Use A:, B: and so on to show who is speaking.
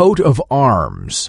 A: coat of arms.